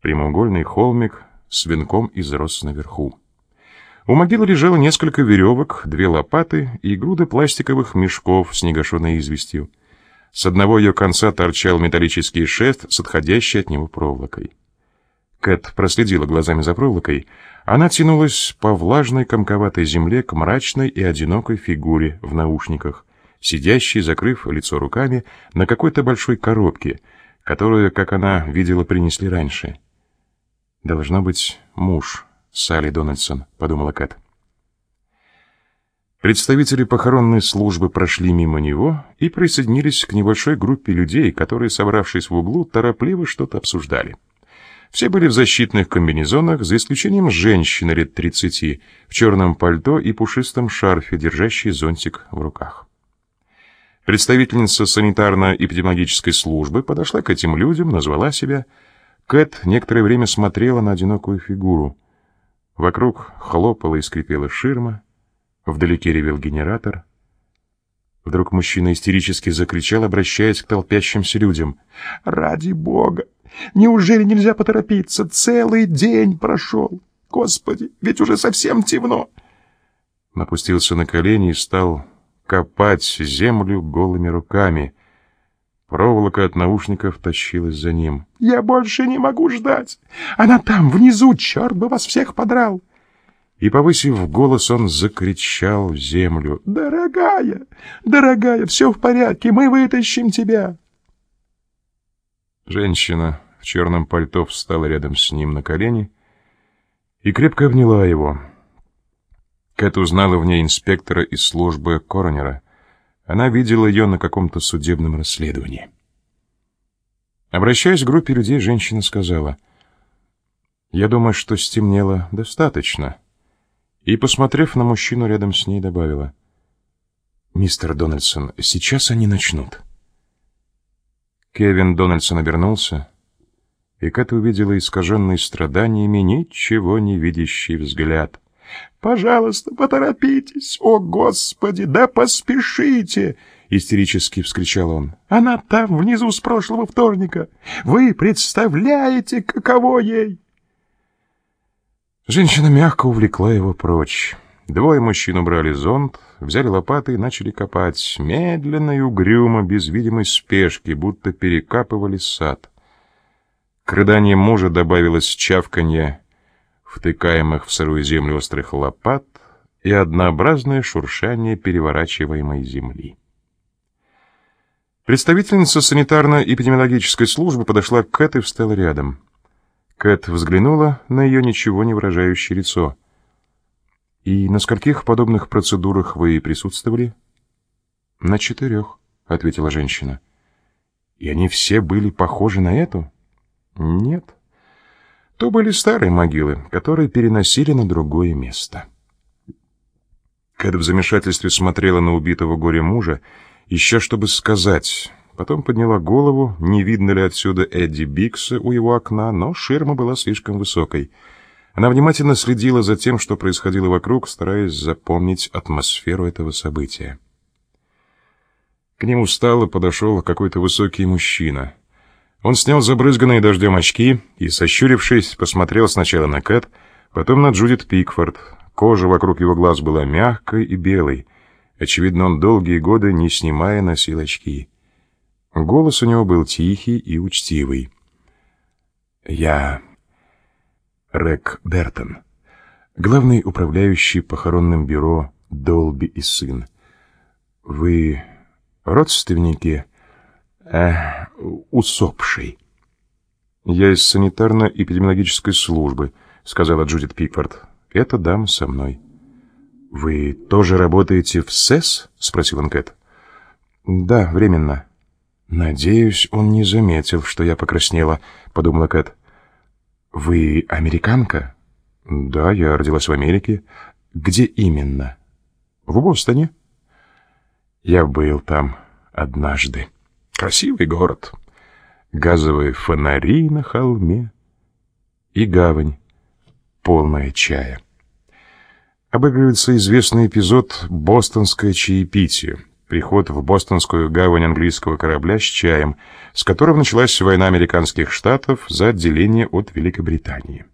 Прямоугольный холмик с венком из роз наверху. У могилы лежало несколько веревок, две лопаты и груда пластиковых мешков с негашенной известью. С одного ее конца торчал металлический шест с отходящей от него проволокой. Кэт проследила глазами за проволокой. Она тянулась по влажной комковатой земле к мрачной и одинокой фигуре в наушниках, сидящей, закрыв лицо руками, на какой-то большой коробке, которую, как она видела, принесли раньше. «Должно быть муж Салли Дональдсон», — подумала Кэт. Представители похоронной службы прошли мимо него и присоединились к небольшой группе людей, которые, собравшись в углу, торопливо что-то обсуждали. Все были в защитных комбинезонах, за исключением женщины лет 30, в черном пальто и пушистом шарфе, держащей зонтик в руках. Представительница санитарно-эпидемиологической службы подошла к этим людям, назвала себя. Кэт некоторое время смотрела на одинокую фигуру. Вокруг хлопала и скрипела ширма, вдалеке ревел генератор. Вдруг мужчина истерически закричал, обращаясь к толпящимся людям. «Ради бога! Неужели нельзя поторопиться? Целый день прошел! Господи, ведь уже совсем темно!» Напустился на колени и стал копать землю голыми руками. Проволока от наушников тащилась за ним. «Я больше не могу ждать! Она там, внизу, черт бы вас всех подрал!» И, повысив голос, он закричал в землю. «Дорогая, дорогая, все в порядке, мы вытащим тебя!» Женщина в черном пальто встала рядом с ним на колени и крепко обняла его. Кэт узнала в ней инспектора из службы коронера. Она видела ее на каком-то судебном расследовании. Обращаясь к группе людей, женщина сказала, «Я думаю, что стемнело достаточно». И, посмотрев на мужчину рядом с ней, добавила, «Мистер Дональдсон, сейчас они начнут». Кевин Дональдсон обернулся, и Кэт увидела искаженный страданиями ничего не видящий взгляд. «Пожалуйста, поторопитесь! О, Господи, да поспешите!» — истерически вскричал он. «Она там, внизу, с прошлого вторника! Вы представляете, каково ей!» Женщина мягко увлекла его прочь. Двое мужчин убрали зонт, взяли лопаты и начали копать, медленно и угрюмо, без видимой спешки, будто перекапывали сад. К рыданиям мужа добавилось чавканье втыкаемых в сырую землю острых лопат и однообразное шуршание переворачиваемой земли. Представительница санитарно-эпидемиологической службы подошла к Кэт и встала рядом. Кэт взглянула на ее ничего не выражающее лицо. «И на скольких подобных процедурах вы присутствовали?» «На четырех», — ответила женщина. «И они все были похожи на эту?» «Нет. То были старые могилы, которые переносили на другое место». Кэт в замешательстве смотрела на убитого горе мужа, еще чтобы сказать, Потом подняла голову, не видно ли отсюда Эдди Бикса у его окна, но ширма была слишком высокой. Она внимательно следила за тем, что происходило вокруг, стараясь запомнить атмосферу этого события. К нему устало подошел какой-то высокий мужчина. Он снял забрызганные дождем очки и, сощурившись, посмотрел сначала на Кэт, потом на Джудит Пикфорд. Кожа вокруг его глаз была мягкой и белой. Очевидно, он долгие годы, не снимая, носил очки. Голос у него был тихий и учтивый. «Я Рек Бертон, главный управляющий похоронным бюро Долби и сын. Вы родственники э, усопшей?» «Я из санитарно-эпидемиологической службы», — сказала Джудит Пикфорд. «Эта дама со мной». «Вы тоже работаете в СЭС?» — спросил он Кэт. «Да, временно». «Надеюсь, он не заметил, что я покраснела», — подумала Кэт. «Вы американка?» «Да, я родилась в Америке». «Где именно?» «В Бостоне». «Я был там однажды. Красивый город. Газовые фонари на холме и гавань, полная чая». Обыгрывается известный эпизод «Бостонское чаепитие». приход в бостонскую гавань английского корабля с чаем, с которого началась война американских штатов за отделение от Великобритании.